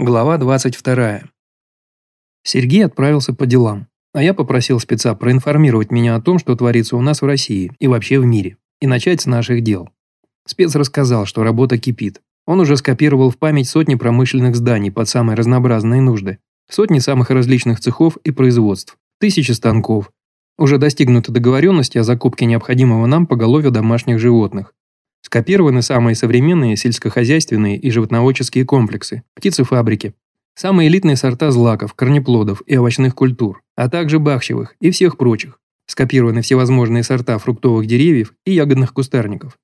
Глава 22. Сергей отправился по делам, а я попросил спеца проинформировать меня о том, что творится у нас в России и вообще в мире, и начать с наших дел. Спец рассказал, что работа кипит. Он уже скопировал в память сотни промышленных зданий под самые разнообразные нужды, сотни самых различных цехов и производств, тысячи станков. Уже достигнуты договоренности о закупке необходимого нам поголовья домашних животных, Скопированы самые современные сельскохозяйственные и животноводческие комплексы, птицефабрики, самые элитные сорта злаков, корнеплодов и овощных культур, а также бахчевых и всех прочих. Скопированы всевозможные сорта фруктовых деревьев и ягодных кустарников.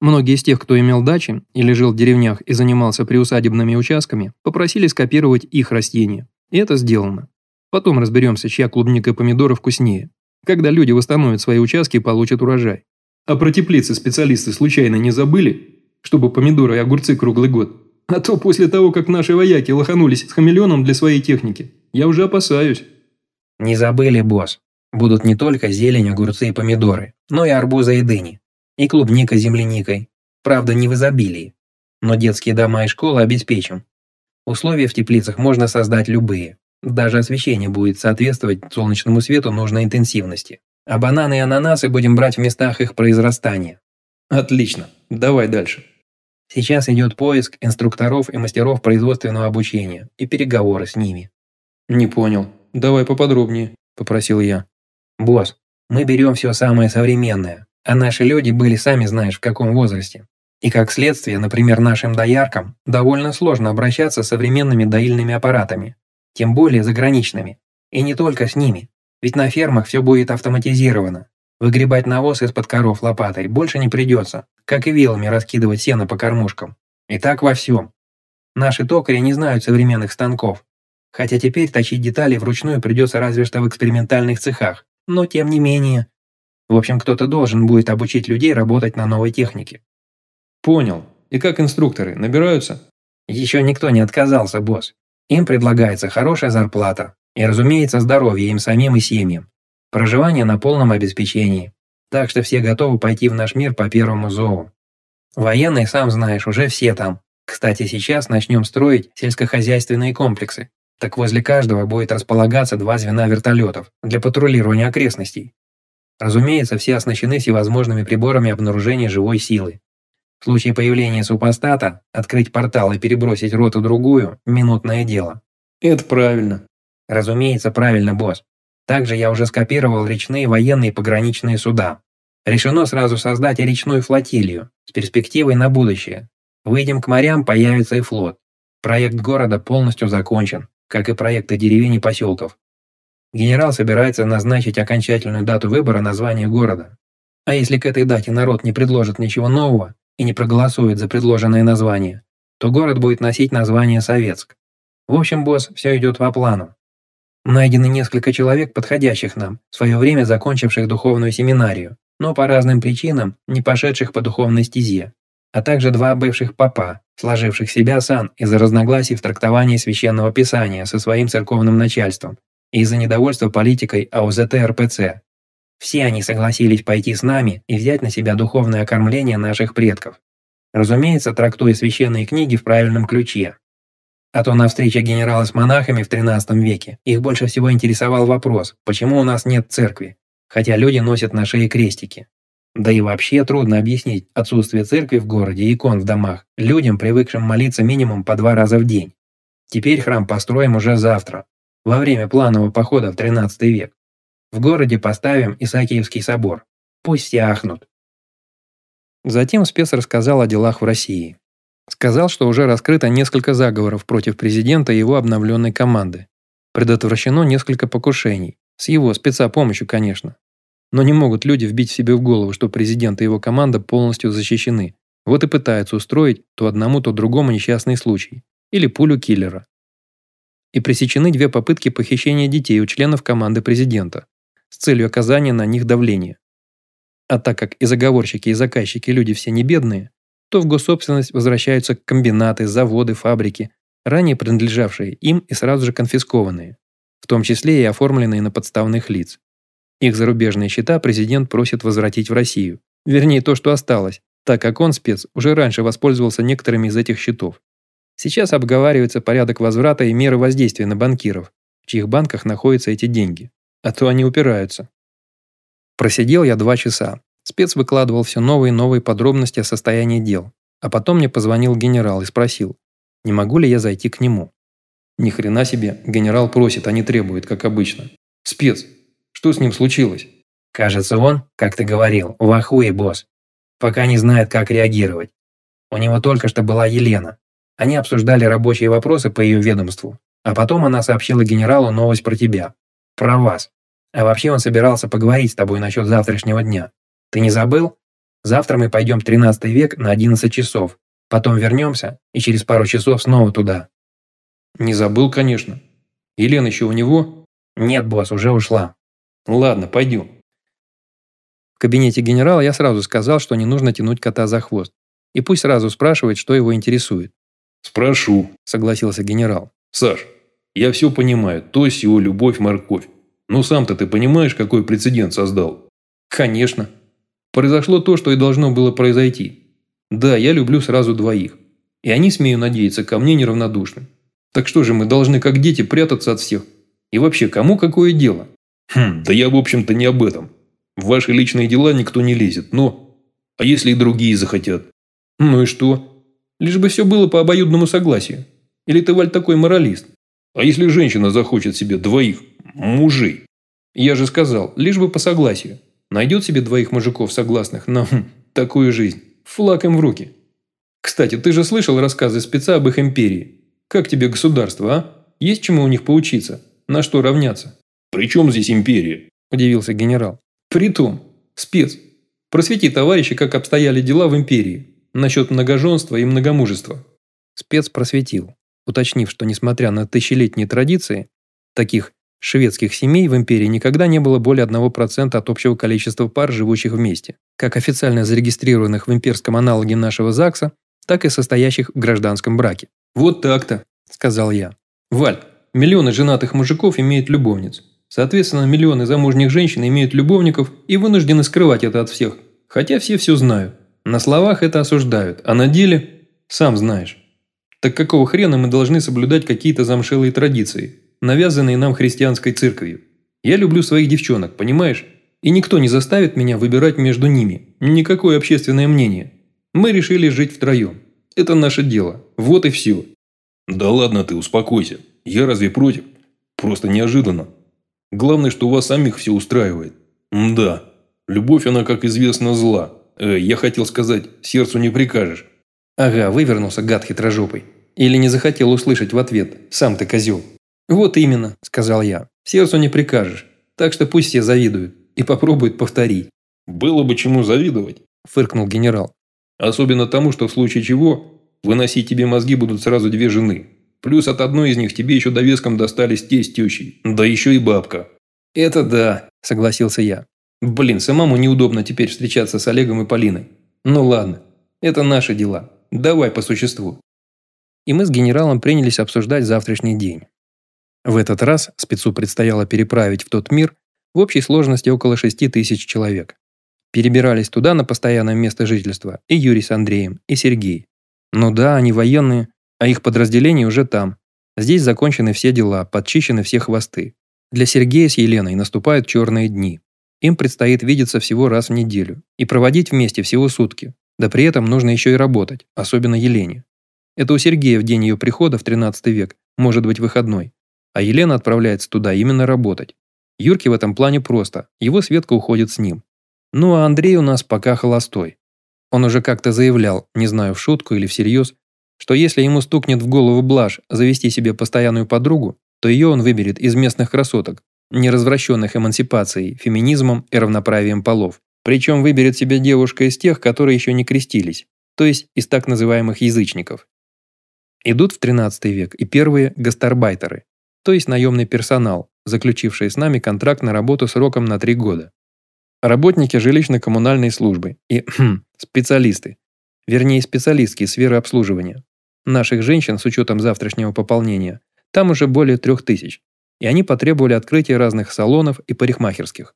Многие из тех, кто имел дачи или жил в деревнях и занимался приусадебными участками, попросили скопировать их растения. И это сделано. Потом разберемся, чья клубника и помидоры вкуснее. Когда люди восстановят свои участки и получат урожай. А про теплицы специалисты случайно не забыли? Чтобы помидоры и огурцы круглый год. А то после того, как наши вояки лоханулись с хамелеоном для своей техники, я уже опасаюсь. Не забыли, босс. Будут не только зелень, огурцы и помидоры, но и арбузы и дыни. И клубника с земляникой. Правда, не в изобилии. Но детские дома и школы обеспечим. Условия в теплицах можно создать любые. Даже освещение будет соответствовать солнечному свету нужной интенсивности. А бананы и ананасы будем брать в местах их произрастания. Отлично. Давай дальше. Сейчас идет поиск инструкторов и мастеров производственного обучения и переговоры с ними. Не понял. Давай поподробнее, попросил я. Босс, мы берем все самое современное, а наши люди были сами знаешь в каком возрасте. И как следствие, например, нашим дояркам довольно сложно обращаться с современными доильными аппаратами, тем более заграничными. И не только с ними. Ведь на фермах все будет автоматизировано. Выгребать навоз из-под коров лопатой больше не придется, как и вилами раскидывать сено по кормушкам. И так во всем. Наши токари не знают современных станков. Хотя теперь точить детали вручную придется разве что в экспериментальных цехах. Но тем не менее. В общем, кто-то должен будет обучить людей работать на новой технике. Понял. И как инструкторы, набираются? Еще никто не отказался, босс. Им предлагается хорошая зарплата, и, разумеется, здоровье им самим и семьям. Проживание на полном обеспечении. Так что все готовы пойти в наш мир по первому зову. Военные, сам знаешь, уже все там. Кстати, сейчас начнем строить сельскохозяйственные комплексы. Так возле каждого будет располагаться два звена вертолетов для патрулирования окрестностей. Разумеется, все оснащены всевозможными приборами обнаружения живой силы. В случае появления супостата, открыть портал и перебросить роту другую – минутное дело. Это правильно. Разумеется, правильно, босс. Также я уже скопировал речные военные пограничные суда. Решено сразу создать речную флотилию с перспективой на будущее. Выйдем к морям, появится и флот. Проект города полностью закончен, как и проекты деревень и поселков. Генерал собирается назначить окончательную дату выбора названия города. А если к этой дате народ не предложит ничего нового и не проголосует за предложенное название, то город будет носить название Советск. В общем, босс, все идет по плану. Найдено несколько человек, подходящих нам, в свое время закончивших духовную семинарию, но по разным причинам не пошедших по духовной стезе, а также два бывших папа, сложивших себя сан из-за разногласий в трактовании священного писания со своим церковным начальством и из-за недовольства политикой АУЗТ РПЦ. Все они согласились пойти с нами и взять на себя духовное окормление наших предков. Разумеется, трактуя священные книги в правильном ключе, а то на встрече генерала с монахами в XIII веке их больше всего интересовал вопрос, почему у нас нет церкви, хотя люди носят на шее крестики. Да и вообще трудно объяснить отсутствие церкви в городе и икон в домах людям, привыкшим молиться минимум по два раза в день. Теперь храм построим уже завтра, во время планового похода в XIII век. В городе поставим Исаакиевский собор. Пусть все ахнут. Затем спец рассказал о делах в России. Сказал, что уже раскрыто несколько заговоров против президента и его обновленной команды. Предотвращено несколько покушений. С его спецпомощью, конечно. Но не могут люди вбить себе в голову, что президент и его команда полностью защищены. Вот и пытаются устроить то одному, то другому несчастный случай. Или пулю киллера. И пресечены две попытки похищения детей у членов команды президента с целью оказания на них давления. А так как и заговорщики, и заказчики люди все не бедные, то в госсобственность возвращаются комбинаты, заводы, фабрики, ранее принадлежавшие им и сразу же конфискованные, в том числе и оформленные на подставных лиц. Их зарубежные счета президент просит возвратить в Россию. Вернее, то, что осталось, так как он, спец, уже раньше воспользовался некоторыми из этих счетов. Сейчас обговаривается порядок возврата и меры воздействия на банкиров, в чьих банках находятся эти деньги. А то они упираются. Просидел я два часа. Спец выкладывал все новые и новые подробности о состоянии дел. А потом мне позвонил генерал и спросил, не могу ли я зайти к нему. Ни хрена себе, генерал просит, а не требует, как обычно. Спец, что с ним случилось? Кажется, он, как ты говорил, в ахуе, босс. Пока не знает, как реагировать. У него только что была Елена. Они обсуждали рабочие вопросы по ее ведомству. А потом она сообщила генералу новость про тебя. Про вас. А вообще он собирался поговорить с тобой насчет завтрашнего дня. Ты не забыл? Завтра мы пойдем в 13 век на 11 часов. Потом вернемся и через пару часов снова туда. Не забыл, конечно. Елена еще у него? Нет, босс, уже ушла. Ладно, пойдем. В кабинете генерала я сразу сказал, что не нужно тянуть кота за хвост. И пусть сразу спрашивает, что его интересует. «Спрошу», – согласился генерал. «Саш, я все понимаю, то сего, любовь, морковь. Но сам-то ты понимаешь, какой прецедент создал?» «Конечно. Произошло то, что и должно было произойти. Да, я люблю сразу двоих. И они, смею надеяться, ко мне неравнодушны. Так что же мы должны, как дети, прятаться от всех? И вообще, кому какое дело?» «Хм, да я, в общем-то, не об этом. В ваши личные дела никто не лезет, но... А если и другие захотят?» «Ну и что? Лишь бы все было по обоюдному согласию. Или ты, Валь, такой моралист? А если женщина захочет себе двоих мужей? Я же сказал, лишь бы по согласию. Найдет себе двоих мужиков согласных на хм, такую жизнь. Флаг им в руки. Кстати, ты же слышал рассказы спеца об их империи. Как тебе государство, а? Есть чему у них поучиться? На что равняться? При чем здесь империя? Удивился генерал. Притом, спец. Просвети товарищи, как обстояли дела в империи насчет многоженства и многомужества. Спец просветил, уточнив, что несмотря на тысячелетние традиции, таких шведских семей в империи никогда не было более 1% от общего количества пар, живущих вместе, как официально зарегистрированных в имперском аналоге нашего ЗАГСа, так и состоящих в гражданском браке. «Вот так-то», – сказал я. «Валь, миллионы женатых мужиков имеют любовниц. Соответственно, миллионы замужних женщин имеют любовников и вынуждены скрывать это от всех, хотя все все знают. На словах это осуждают, а на деле – сам знаешь. Так какого хрена мы должны соблюдать какие-то замшелые традиции, навязанные нам христианской церковью? Я люблю своих девчонок, понимаешь? И никто не заставит меня выбирать между ними. Никакое общественное мнение. Мы решили жить втроем. Это наше дело. Вот и все. Да ладно ты, успокойся. Я разве против? Просто неожиданно. Главное, что вас самих все устраивает. Да, любовь она, как известно, зла. Э, я хотел сказать, сердцу не прикажешь. Ага, вывернулся гад хитрожопый. Или не захотел услышать в ответ, сам ты козел. Вот именно, сказал я, сердцу не прикажешь. Так что пусть все завидуют и попробуют повторить. Было бы чему завидовать, фыркнул генерал. Особенно тому, что в случае чего выносить тебе мозги будут сразу две жены. Плюс от одной из них тебе еще довеском достались те с тещей, да еще и бабка. Это да, согласился я. Блин, самому неудобно теперь встречаться с Олегом и Полиной. Ну ладно, это наши дела. Давай по существу. И мы с генералом принялись обсуждать завтрашний день. В этот раз спецу предстояло переправить в тот мир в общей сложности около 6 тысяч человек. Перебирались туда на постоянное место жительства и Юрий с Андреем, и Сергей. Ну да, они военные, а их подразделения уже там. Здесь закончены все дела, подчищены все хвосты. Для Сергея с Еленой наступают черные дни. Им предстоит видеться всего раз в неделю и проводить вместе всего сутки. Да при этом нужно еще и работать, особенно Елене. Это у Сергея в день ее прихода в 13 век может быть выходной, а Елена отправляется туда именно работать. Юрке в этом плане просто, его Светка уходит с ним. Ну а Андрей у нас пока холостой. Он уже как-то заявлял, не знаю в шутку или всерьез, что если ему стукнет в голову блажь завести себе постоянную подругу, то ее он выберет из местных красоток, не развращенных эмансипацией, феминизмом и равноправием полов. Причем выберет себе девушка из тех, которые еще не крестились, то есть из так называемых язычников. Идут в 13 век и первые гастарбайтеры, то есть наемный персонал, заключившие с нами контракт на работу сроком на 3 года. Работники жилищно-коммунальной службы и специалисты, вернее специалистки сферы обслуживания. Наших женщин с учетом завтрашнего пополнения там уже более 3000, и они потребовали открытия разных салонов и парикмахерских.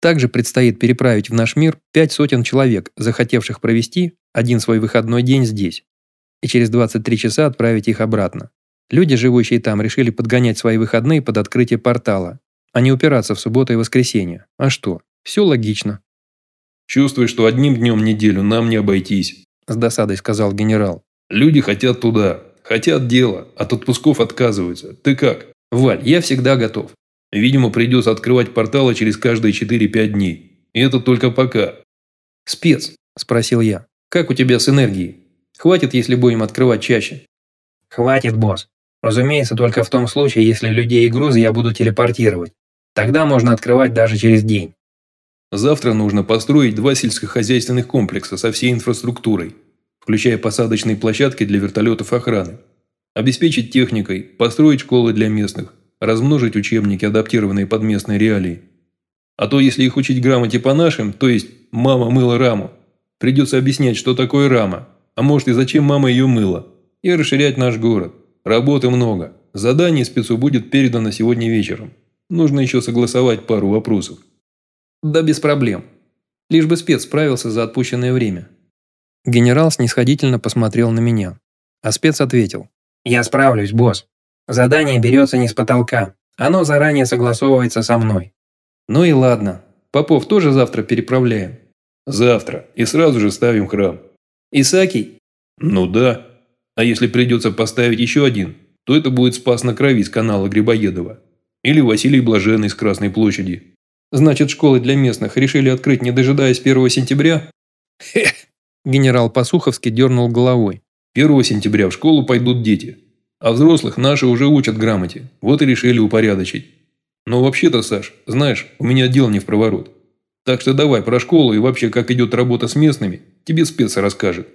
Также предстоит переправить в наш мир пять сотен человек, захотевших провести один свой выходной день здесь. и через 23 часа отправить их обратно. Люди, живущие там, решили подгонять свои выходные под открытие портала, а не упираться в субботу и воскресенье. А что? Все логично. Чувствую, что одним днем неделю нам не обойтись, С досадой сказал генерал. Люди хотят туда, хотят дела, от отпусков отказываются. Ты как? Валь, я всегда готов. Видимо, придется открывать порталы через каждые 4-5 дней. И это только пока. Спец, спросил я. Как у тебя с энергией? Хватит, если будем открывать чаще? Хватит, босс. Разумеется, только в том случае, если людей и грузы я буду телепортировать. Тогда можно открывать даже через день. Завтра нужно построить два сельскохозяйственных комплекса со всей инфраструктурой, включая посадочные площадки для вертолетов охраны. Обеспечить техникой, построить школы для местных, размножить учебники, адаптированные под местные реалии. А то, если их учить грамоте по нашим, то есть «мама мыла раму», придется объяснять, что такое рама, а может и зачем мама ее мыла, и расширять наш город. Работы много. Задание спецу будет передано сегодня вечером. Нужно еще согласовать пару вопросов. Да без проблем. Лишь бы спец справился за отпущенное время. Генерал снисходительно посмотрел на меня, а спец ответил. Я справлюсь, босс. Задание берется не с потолка. Оно заранее согласовывается со мной. Ну и ладно. Попов тоже завтра переправляем. Завтра. И сразу же ставим храм. Исакий? Ну да. А если придется поставить еще один, то это будет Спас на крови с канала Грибоедова. Или Василий Блаженный с Красной площади. Значит, школы для местных решили открыть, не дожидаясь 1 сентября? Хе! Генерал Посуховский дернул головой. 1 сентября в школу пойдут дети. А взрослых наши уже учат грамоте. Вот и решили упорядочить. Но вообще-то, Саш, знаешь, у меня дело не в проворот. Так что давай про школу и вообще как идет работа с местными, тебе спец расскажет.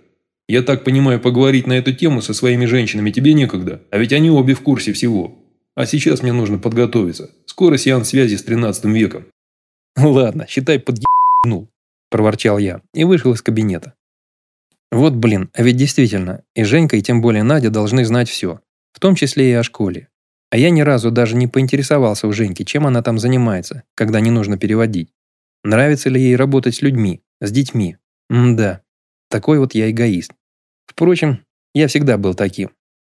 Я так понимаю, поговорить на эту тему со своими женщинами тебе некогда, а ведь они обе в курсе всего. А сейчас мне нужно подготовиться. Скоро сеанс связи с 13 веком. Ладно, считай подъебнул, проворчал я и вышел из кабинета. Вот блин, а ведь действительно, и Женька, и тем более Надя должны знать все, в том числе и о школе. А я ни разу даже не поинтересовался у Женьки, чем она там занимается, когда не нужно переводить. Нравится ли ей работать с людьми, с детьми? М-да, такой вот я эгоист. Впрочем, я всегда был таким.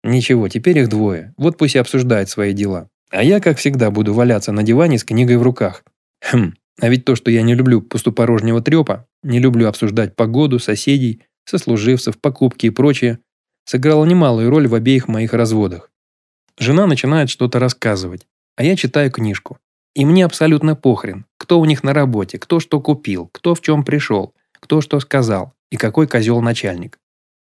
Ничего, теперь их двое, вот пусть и обсуждают свои дела. А я, как всегда, буду валяться на диване с книгой в руках. Хм, а ведь то, что я не люблю пустопорожнего трепа, не люблю обсуждать погоду, соседей, сослуживцев, покупки и прочее, сыграло немалую роль в обеих моих разводах. Жена начинает что-то рассказывать, а я читаю книжку. И мне абсолютно похрен, кто у них на работе, кто что купил, кто в чем пришел, кто что сказал и какой козел начальник.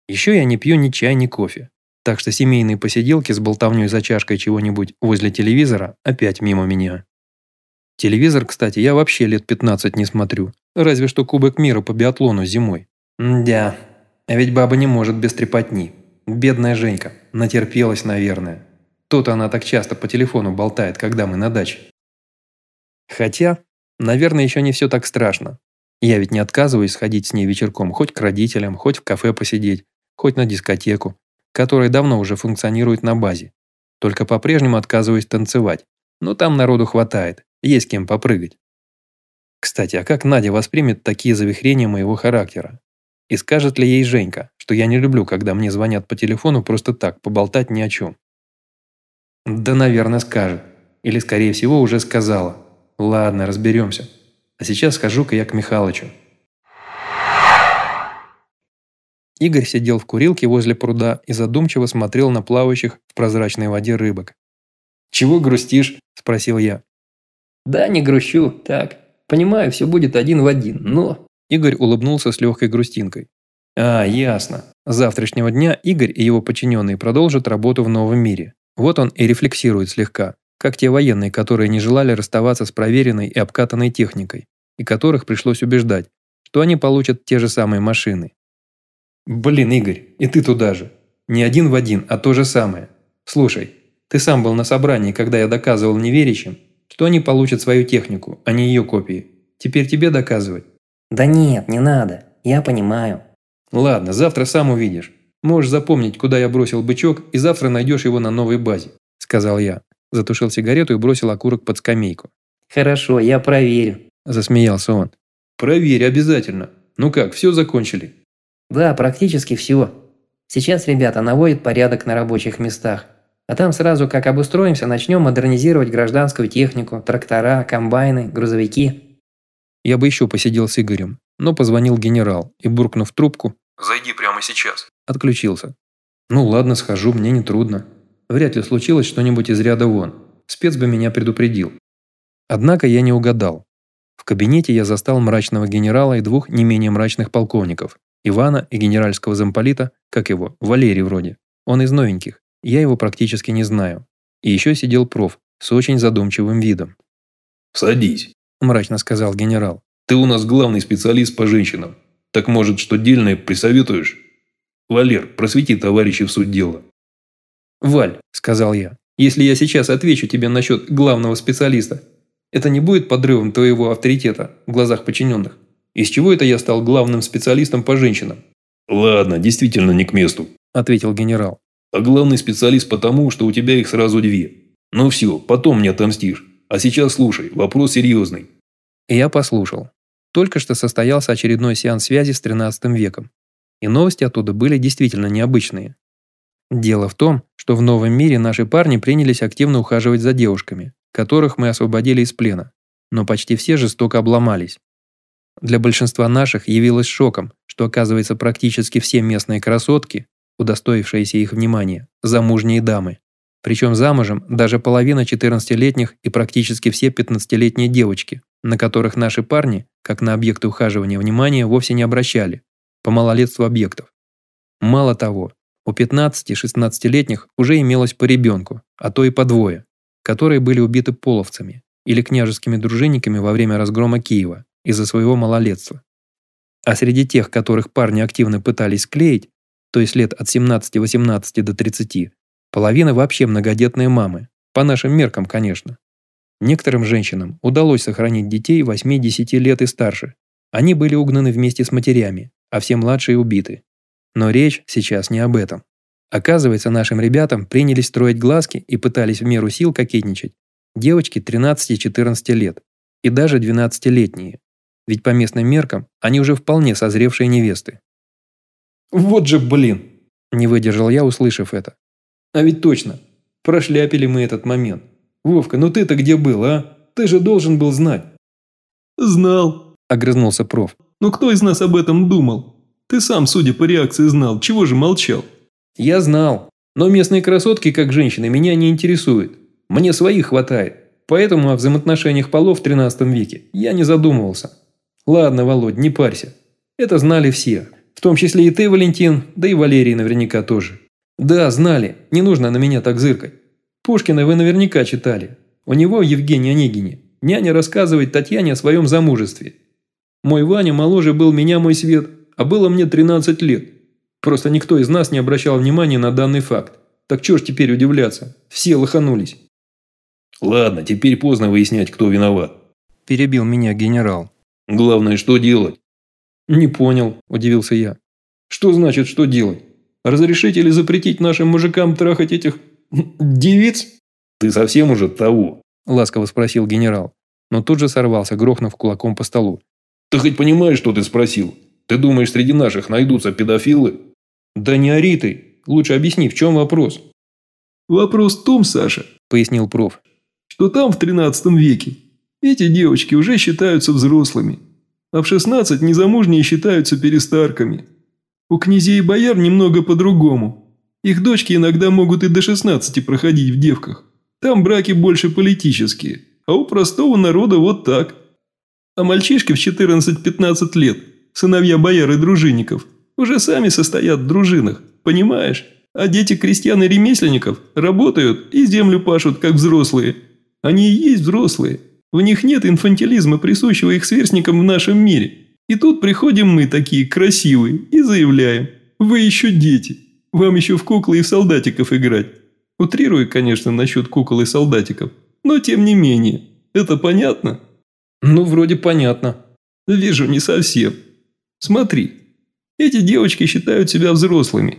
Еще я не пью ни чай, ни кофе. Так что семейные посиделки с болтовней за чашкой чего-нибудь возле телевизора опять мимо меня. Телевизор, кстати, я вообще лет 15 не смотрю. Разве что Кубок мира по биатлону зимой. Да, а ведь баба не может без трепотни. Бедная Женька, натерпелась, наверное. Тут она так часто по телефону болтает, когда мы на даче. Хотя, наверное, еще не все так страшно. Я ведь не отказываюсь сходить с ней вечерком хоть к родителям, хоть в кафе посидеть, хоть на дискотеку, которая давно уже функционирует на базе. Только по-прежнему отказываюсь танцевать. Но там народу хватает, есть кем попрыгать. Кстати, а как Надя воспримет такие завихрения моего характера? И скажет ли ей Женька, что я не люблю, когда мне звонят по телефону просто так, поболтать ни о чем? Да, наверное, скажет. Или, скорее всего, уже сказала. Ладно, разберемся. А сейчас схожу-ка я к Михалычу. Игорь сидел в курилке возле пруда и задумчиво смотрел на плавающих в прозрачной воде рыбок. «Чего грустишь?» – спросил я. «Да, не грущу, так. Понимаю, все будет один в один, но...» Игорь улыбнулся с легкой грустинкой. «А, ясно. С завтрашнего дня Игорь и его подчиненные продолжат работу в новом мире. Вот он и рефлексирует слегка, как те военные, которые не желали расставаться с проверенной и обкатанной техникой, и которых пришлось убеждать, что они получат те же самые машины. Блин, Игорь, и ты туда же. Не один в один, а то же самое. Слушай, ты сам был на собрании, когда я доказывал неверящим, что они получат свою технику, а не ее копии. Теперь тебе доказывать? Да нет, не надо. Я понимаю. Ладно, завтра сам увидишь. Можешь запомнить, куда я бросил бычок, и завтра найдешь его на новой базе», – сказал я. Затушил сигарету и бросил окурок под скамейку. Хорошо, я проверю. Засмеялся он. «Проверь обязательно. Ну как, все закончили?» Да, практически все. Сейчас ребята наводят порядок на рабочих местах. А там сразу, как обустроимся, начнем модернизировать гражданскую технику, трактора, комбайны, грузовики. Я бы еще посидел с Игорем, но позвонил генерал и, буркнув трубку, Зайди прямо сейчас. отключился. Ну ладно, схожу, мне не трудно. Вряд ли случилось что-нибудь из ряда вон. Спец бы меня предупредил. Однако я не угадал. В кабинете я застал мрачного генерала и двух не менее мрачных полковников. Ивана и генеральского замполита, как его, Валерий вроде. Он из новеньких. Я его практически не знаю. И еще сидел проф с очень задумчивым видом. Садись. Мрачно сказал генерал. Ты у нас главный специалист по женщинам. Так может, что дельное присоветуешь? Валер, просвети товарищей в суть дела. «Валь», – сказал я, – «если я сейчас отвечу тебе насчет главного специалиста, это не будет подрывом твоего авторитета в глазах подчиненных? Из чего это я стал главным специалистом по женщинам?» Ладно, действительно не к месту. – ответил генерал. А главный специалист потому, что у тебя их сразу две. Ну все, потом мне отомстишь. А сейчас слушай, вопрос серьезный. Я послушал. Только что состоялся очередной сеанс связи с 13 веком. И новости оттуда были действительно необычные. Дело в том, что в новом мире наши парни принялись активно ухаживать за девушками, которых мы освободили из плена, но почти все жестоко обломались. Для большинства наших явилось шоком, что оказывается практически все местные красотки, удостоившиеся их внимания, замужние дамы. Причем замужем даже половина 14-летних и практически все 15-летние девочки, на которых наши парни, как на объекты ухаживания внимания, вовсе не обращали, по малолетству объектов. Мало того, у 15-16-летних уже имелось по ребенку, а то и по двое, которые были убиты половцами или княжескими дружинниками во время разгрома Киева из-за своего малолетства. А среди тех, которых парни активно пытались склеить, то есть лет от 17-18 до 30, половина вообще многодетные мамы, по нашим меркам, конечно. Некоторым женщинам удалось сохранить детей 8-10 лет и старше. Они были угнаны вместе с матерями, а все младшие убиты. Но речь сейчас не об этом. Оказывается, нашим ребятам принялись строить глазки и пытались в меру сил кокетничать. Девочки 13-14 лет. И даже 12-летние. Ведь по местным меркам они уже вполне созревшие невесты. «Вот же блин!» – не выдержал я, услышав это. «А ведь точно, прошляпили мы этот момент. Вовка, ну ты-то где был, а? Ты же должен был знать». «Знал», – Огрызнулся проф. «но кто из нас об этом думал? Ты сам, судя по реакции, знал, чего же молчал?» Я знал. Но местные красотки, как женщины, меня не интересуют. Мне своих хватает. Поэтому о взаимоотношениях полов в 13 веке я не задумывался. Ладно, Володь, не парься. Это знали все. В том числе и ты, Валентин, да и Валерий наверняка тоже. Да, знали. Не нужно на меня так зыркать. Пушкина вы наверняка читали. У него, Евгений Онегине, няня рассказывает Татьяне о своем замужестве. Мой Ваня моложе был меня, мой свет, а было мне 13 лет. Просто никто из нас не обращал внимания на данный факт. Так чё ж теперь удивляться? Все лоханулись. Ладно, теперь поздно выяснять, кто виноват. Перебил меня генерал. Главное, что делать? Не понял, удивился я. Что значит, что делать? Разрешить или запретить нашим мужикам трахать этих девиц? Ты совсем уже того. Ласково спросил генерал, но тут же сорвался, грохнув кулаком по столу. Ты хоть понимаешь, что ты спросил? Ты думаешь, среди наших найдутся педофилы? Да не ори ты. Лучше объясни, в чем вопрос? «Вопрос в том, Саша, Пояснил проф. что там в 13 веке эти девочки уже считаются взрослыми, а в 16 незамужние считаются перестарками. У князей и бояр немного по-другому. Их дочки иногда могут и до 16 проходить в девках. Там браки больше политические, а у простого народа вот так. А мальчишки в 14-15 лет, сыновья бояр и дружинников, уже сами состоят в дружинах, понимаешь? А дети крестьян и ремесленников работают и землю пашут, как взрослые. Они и есть взрослые. В них нет инфантилизма, присущего их сверстникам в нашем мире. И тут приходим мы такие красивые и заявляем, вы еще дети, вам еще в куклы и в солдатиков играть. Утрирую, конечно, насчет кукол и солдатиков, но тем не менее. Это понятно? Ну, вроде понятно. Вижу, не совсем. Смотри, эти девочки считают себя взрослыми.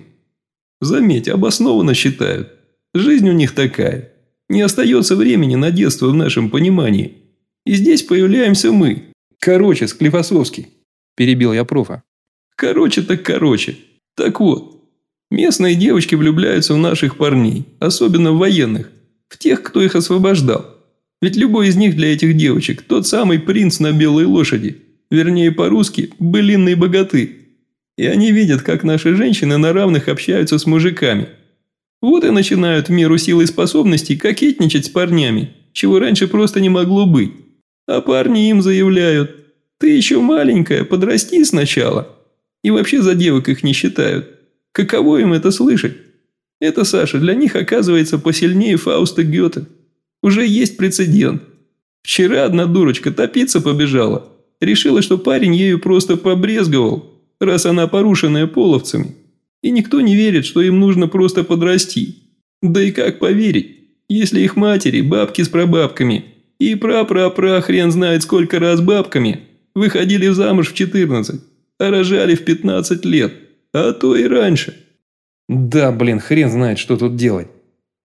Заметь, обоснованно считают. Жизнь у них такая. Не остается времени на детство в нашем понимании. И здесь появляемся мы. Короче, Склифосовский. Перебил я профа. Короче так короче. Так вот, Местные девочки влюбляются в наших парней, особенно в военных, в тех, кто их освобождал. Ведь любой из них для этих девочек – тот самый принц на белой лошади, вернее по-русски – былинный богаты. И они видят, как наши женщины на равных общаются с мужиками. Вот и начинают в меру сил и способностей кокетничать с парнями, чего раньше просто не могло быть. А парни им заявляют, ты еще маленькая, подрасти сначала. И вообще за девок их не считают. Каково им это слышать? Это, Саша, для них оказывается посильнее Фауста Гёте. Уже есть прецедент. Вчера одна дурочка топиться побежала. Решила, что парень ею просто побрезговал, раз она порушенная половцами. И никто не верит, что им нужно просто подрасти. Да и как поверить, если их матери, бабки с прабабками и пра-пра-пра хрен знает сколько раз бабками выходили замуж в 14, а рожали в 15 лет – а то и раньше. Да, блин, хрен знает, что тут делать.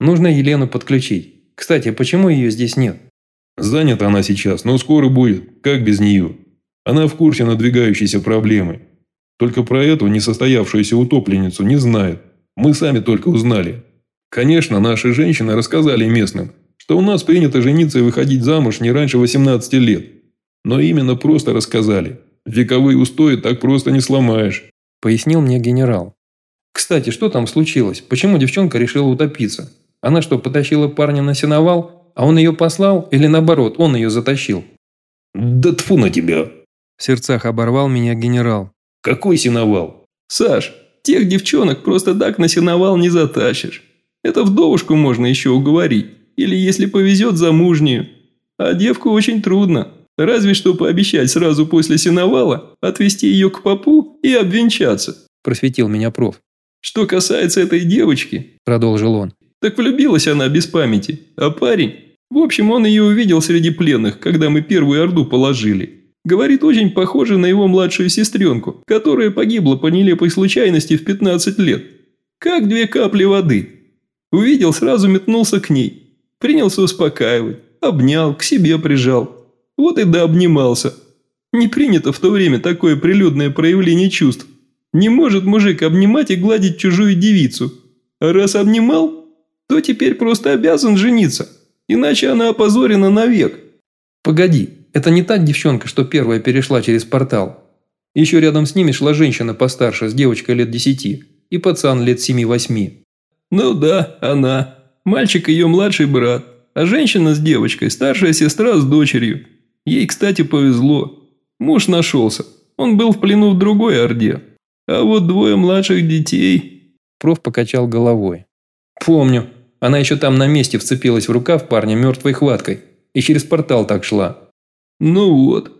Нужно Елену подключить. Кстати, почему ее здесь нет? Занята она сейчас, но скоро будет. Как без нее? Она в курсе надвигающейся проблемы. Только про эту несостоявшуюся утопленницу не знает. Мы сами только узнали. Конечно, наши женщины рассказали местным, что у нас принято жениться и выходить замуж не раньше 18 лет. Но именно просто рассказали. Вековые устои так просто не сломаешь пояснил мне генерал. «Кстати, что там случилось? Почему девчонка решила утопиться? Она что, потащила парня на сеновал, а он ее послал, или наоборот, он ее затащил?» «Да тфу на тебя!» В сердцах оборвал меня генерал. «Какой сеновал?» «Саш, тех девчонок просто так на сеновал не затащишь. Это вдовушку можно еще уговорить, или если повезет замужнюю. А девку очень трудно, Разве что пообещать сразу после сеновала отвезти ее к попу и обвенчаться», – просветил меня проф. «Что касается этой девочки», – продолжил он, – «так влюбилась она без памяти, а парень...» В общем, он ее увидел среди пленных, когда мы первую орду положили. Говорит, очень похоже на его младшую сестренку, которая погибла по нелепой случайности в 15 лет. Как две капли воды. Увидел, сразу метнулся к ней. Принялся успокаивать. Обнял, к себе прижал. Вот и да обнимался. Не принято в то время такое прилюдное проявление чувств. Не может мужик обнимать и гладить чужую девицу. А раз обнимал, то теперь просто обязан жениться. Иначе она опозорена навек. Погоди, это не та девчонка, что первая перешла через портал. Еще рядом с ними шла женщина постарше, с девочкой лет десяти, и пацан лет семи-восьми. Ну да, она. Мальчик ее младший брат, а женщина с девочкой, старшая сестра с дочерью. Ей, кстати, повезло. Муж нашелся. Он был в плену в другой Орде. А вот двое младших детей...» Проф покачал головой. «Помню. Она еще там на месте вцепилась в рукав парня мертвой хваткой. И через портал так шла». «Ну вот.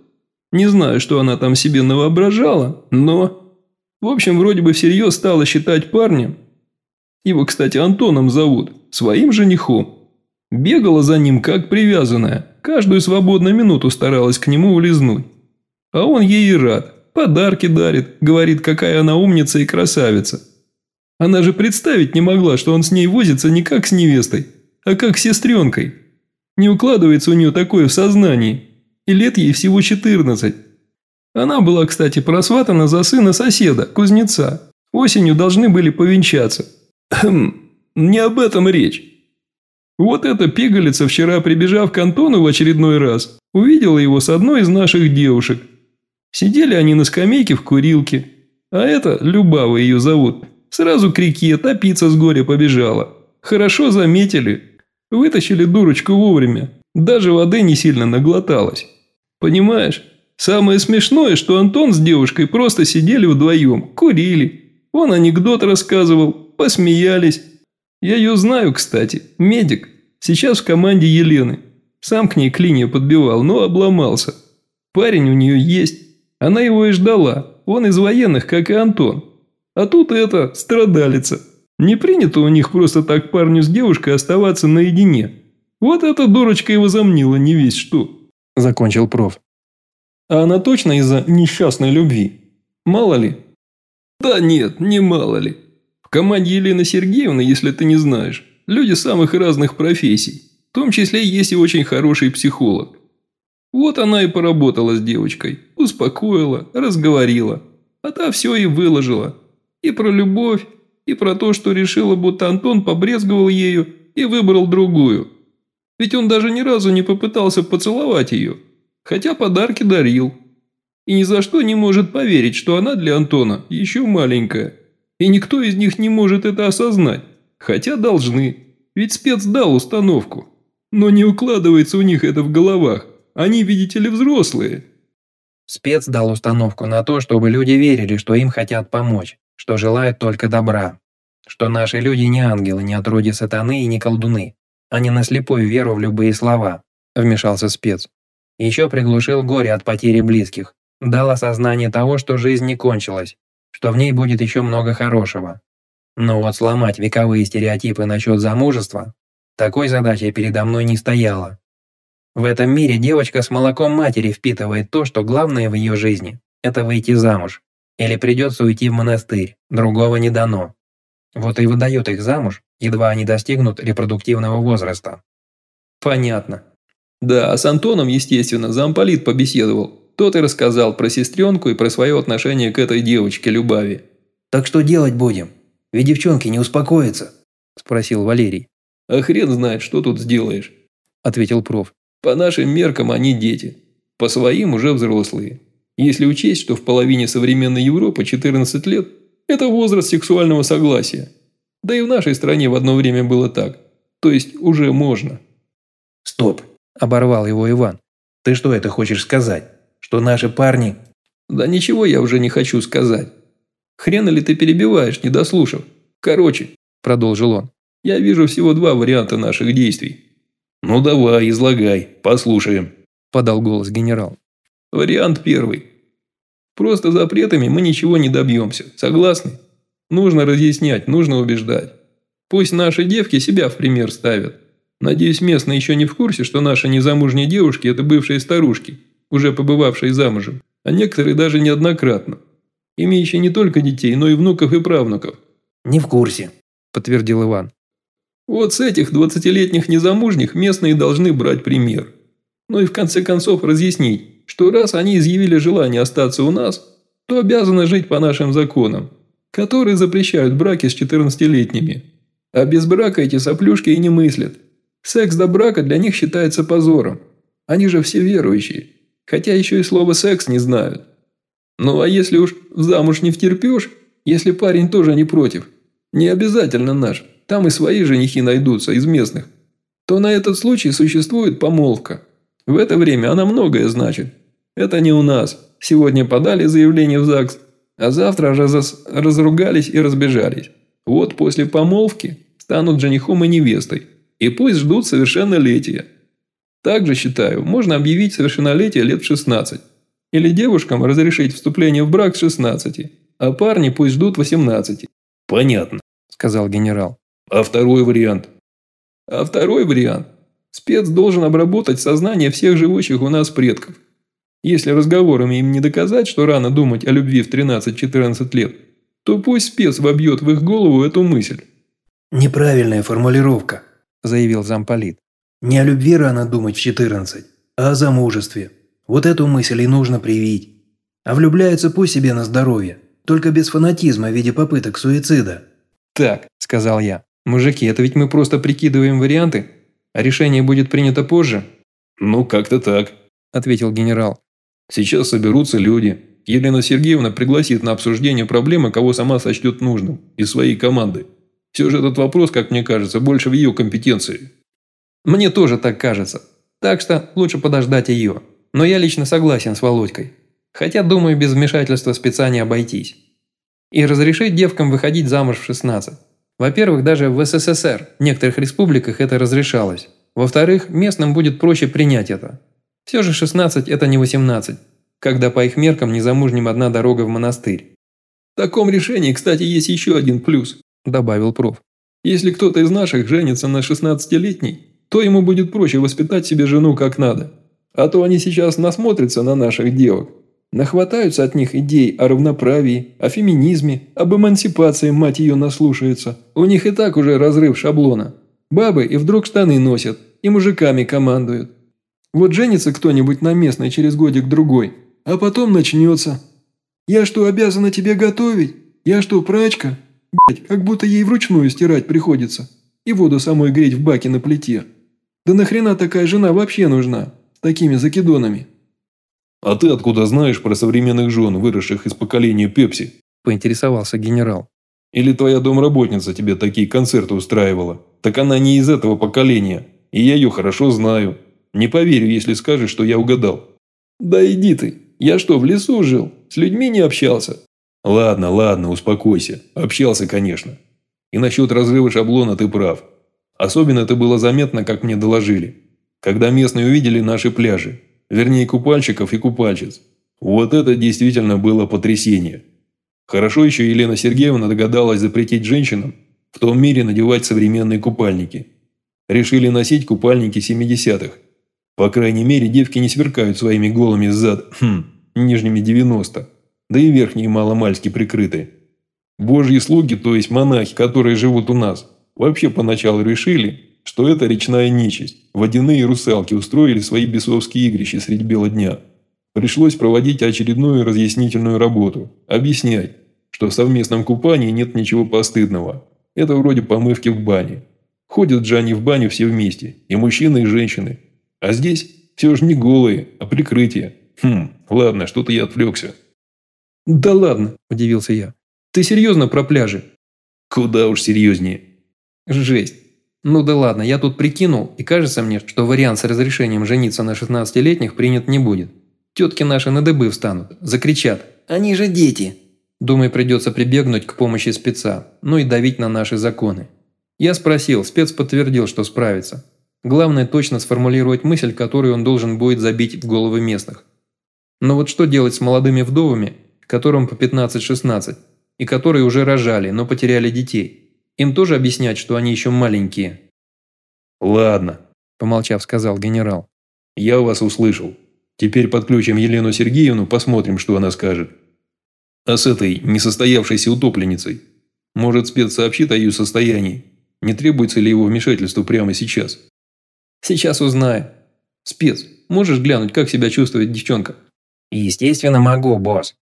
Не знаю, что она там себе навоображала, но...» В общем, вроде бы всерьез стала считать парня. Его, кстати, Антоном зовут. Своим женихом. Бегала за ним, как привязанная. Каждую свободную минуту старалась к нему улизнуть. А он ей и рад. Подарки дарит, говорит, какая она умница и красавица. Она же представить не могла, что он с ней возится не как с невестой, а как с сестренкой. Не укладывается у нее такое в сознании. И лет ей всего 14. Она была, кстати, просватана за сына соседа, кузнеца. Осенью должны были повенчаться. Хм, не об этом речь. Вот эта пигалица, вчера прибежав к Антону в очередной раз, увидела его с одной из наших девушек. Сидели они на скамейке в курилке. А это, Любава ее зовут, сразу к реке топиться с горя побежала. Хорошо заметили. Вытащили дурочку вовремя. Даже воды не сильно наглоталась. Понимаешь? Самое смешное, что Антон с девушкой просто сидели вдвоем, курили. Он анекдот рассказывал, посмеялись. Я ее знаю, кстати, медик. Сейчас в команде Елены. Сам к ней клинья подбивал, но обломался. Парень у нее есть. Она его и ждала. Он из военных, как и Антон. А тут это, страдалица. Не принято у них просто так парню с девушкой оставаться наедине. Вот эта дурочка его замнила не весь что. Закончил проф. А она точно из-за несчастной любви? Мало ли? Да нет, не мало ли команде Елены Сергеевны, если ты не знаешь, люди самых разных профессий. В том числе есть и очень хороший психолог. Вот она и поработала с девочкой. Успокоила, разговорила. А та все и выложила. И про любовь, и про то, что решила, будто Антон побрезговал ею и выбрал другую. Ведь он даже ни разу не попытался поцеловать ее, хотя подарки дарил. И ни за что не может поверить, что она для Антона еще маленькая. И никто из них не может это осознать, хотя должны, ведь спец дал установку. Но не укладывается у них это в головах, они, видите ли, взрослые. Спец дал установку на то, чтобы люди верили, что им хотят помочь, что желают только добра. Что наши люди не ангелы, не отродья сатаны и не колдуны, а не на слепую веру в любые слова», – вмешался спец. Еще приглушил горе от потери близких, дал осознание того, что жизнь не кончилась, что в ней будет еще много хорошего. Но вот сломать вековые стереотипы насчет замужества, такой задачи передо мной не стояло. В этом мире девочка с молоком матери впитывает то, что главное в ее жизни – это выйти замуж. Или придется уйти в монастырь, другого не дано. Вот и выдает их замуж, едва они достигнут репродуктивного возраста. Понятно. Да, с Антоном, естественно, замполит побеседовал. Тот и рассказал про сестренку и про свое отношение к этой девочке Любави. «Так что делать будем? Ведь девчонки не успокоятся», – спросил Валерий. «А хрен знает, что тут сделаешь», – ответил проф. «По нашим меркам они дети. По своим уже взрослые. Если учесть, что в половине современной Европы 14 лет – это возраст сексуального согласия. Да и в нашей стране в одно время было так. То есть уже можно». «Стоп!» – оборвал его Иван. «Ты что это хочешь сказать? Что наши парни...» «Да ничего я уже не хочу сказать. Хрена ли ты перебиваешь, не дослушав? Короче», – продолжил он, – «я вижу всего два варианта наших действий». «Ну давай, излагай, послушаем», – подал голос генерал. Вариант первый. Просто запретами мы ничего не добьемся, согласны? Нужно разъяснять, нужно убеждать. Пусть наши девки себя в пример ставят. Надеюсь, местные еще не в курсе, что наши незамужние девушки – это бывшие старушки, уже побывавшие замужем, а некоторые даже неоднократно, имеющие не только детей, но и внуков и правнуков. «Не в курсе», – подтвердил Иван. Вот с этих двадцатилетних незамужних местные должны брать пример. Ну и в конце концов разъяснить, что раз они изъявили желание остаться у нас, то обязаны жить по нашим законам, которые запрещают браки с 14-летними. А без брака эти соплюшки и не мыслят. Секс до брака для них считается позором. Они же все верующие, хотя еще и слова «секс» не знают. Ну а если уж замуж не втерпешь, если парень тоже не против, не обязательно наш, там и свои женихи найдутся из местных, то на этот случай существует помолвка. В это время она многое значит. Это не у нас. Сегодня подали заявление в ЗАГС, а завтра раз разругались и разбежались. Вот после помолвки станут женихом и невестой. И пусть ждут совершеннолетия. Также, считаю, можно объявить совершеннолетие лет в 16. Или девушкам разрешить вступление в брак с 16, а парни пусть ждут 18. «Понятно», – сказал генерал. «А второй вариант?» «А второй вариант? Спец должен обработать сознание всех живущих у нас предков. Если разговорами им не доказать, что рано думать о любви в 13-14 лет, то пусть спец вобьет в их голову эту мысль. «Неправильная формулировка», – заявил замполит. «Не о любви рано думать в 14, а о замужестве. Вот эту мысль и нужно привить. А влюбляются пусть себе на здоровье, только без фанатизма в виде попыток суицида». «Так», – сказал я. «Мужики, это ведь мы просто прикидываем варианты, а решение будет принято позже?» «Ну, как-то так», – ответил генерал. Сейчас соберутся люди. Елена Сергеевна пригласит на обсуждение проблемы, кого сама сочтет нужным, из своей команды. Все же этот вопрос, как мне кажется, больше в ее компетенции. Мне тоже так кажется. Так что лучше подождать ее. Но я лично согласен с Володькой. Хотя, думаю, без вмешательства спеца не обойтись. И разрешить девкам выходить замуж в 16. Во-первых, даже в СССР, в некоторых республиках это разрешалось. Во-вторых, местным будет проще принять это. Все же 16 – это не 18, когда по их меркам незамужним одна дорога в монастырь. В таком решении, кстати, есть еще один плюс, добавил проф. Если кто-то из наших женится на 16-летней, то ему будет проще воспитать себе жену как надо. А то они сейчас насмотрятся на наших девок. Нахватаются от них идей о равноправии, о феминизме, об эмансипации, мать ее, наслушаются. У них и так уже разрыв шаблона. Бабы и вдруг штаны носят, и мужиками командуют. Вот женится кто-нибудь на местной через годик-другой, а потом начнется. Я что, обязана тебе готовить? Я что, прачка? Блять, как будто ей вручную стирать приходится. И воду самой греть в баке на плите. Да нахрена такая жена вообще нужна? С такими закидонами. А ты откуда знаешь про современных жен, выросших из поколения Пепси? Поинтересовался генерал. Или твоя домработница тебе такие концерты устраивала? Так она не из этого поколения, и я ее хорошо знаю. Не поверю, если скажешь, что я угадал». «Да иди ты. Я что, в лесу жил? С людьми не общался?» «Ладно, ладно, успокойся. Общался, конечно. И насчет разрыва шаблона ты прав. Особенно это было заметно, как мне доложили. Когда местные увидели наши пляжи. Вернее, купальщиков и купальщиц. Вот это действительно было потрясение. Хорошо еще Елена Сергеевна догадалась запретить женщинам в том мире надевать современные купальники. Решили носить купальники 70-х. По крайней мере, девки не сверкают своими голыми зад, хм, нижними 90, да и верхние маломальски прикрыты. Божьи слуги, то есть монахи, которые живут у нас, вообще поначалу решили, что это речная нечисть. Водяные русалки устроили свои бесовские игрища средь бела дня. Пришлось проводить очередную разъяснительную работу, объяснять, что в совместном купании нет ничего постыдного. Это вроде помывки в бане. Ходят же они в баню все вместе, и мужчины, и женщины. А здесь все же не голые, а прикрытие. Хм, ладно, что-то я отвлекся. «Да ладно», – удивился я. «Ты серьезно про пляжи?» «Куда уж серьезнее». «Жесть. Ну да ладно, я тут прикинул, и кажется мне, что вариант с разрешением жениться на 16-летних принят не будет. Тетки наши на дыбы встанут, закричат. Они же дети. Думаю, придется прибегнуть к помощи спеца, ну и давить на наши законы. Я спросил, спец подтвердил, что справится. Главное точно сформулировать мысль, которую он должен будет забить в головы местных. Но вот что делать с молодыми вдовами, которым по 15-16, и которые уже рожали, но потеряли детей? Им тоже объяснять, что они еще маленькие? «Ладно», – помолчав, сказал генерал. «Я вас услышал. Теперь подключим Елену Сергеевну, посмотрим, что она скажет. А с этой несостоявшейся утопленницей? Может, спец сообщит о ее состоянии? Не требуется ли его вмешательство прямо сейчас? Сейчас узнаю. Спец, можешь глянуть, как себя чувствует девчонка? Естественно, могу, босс.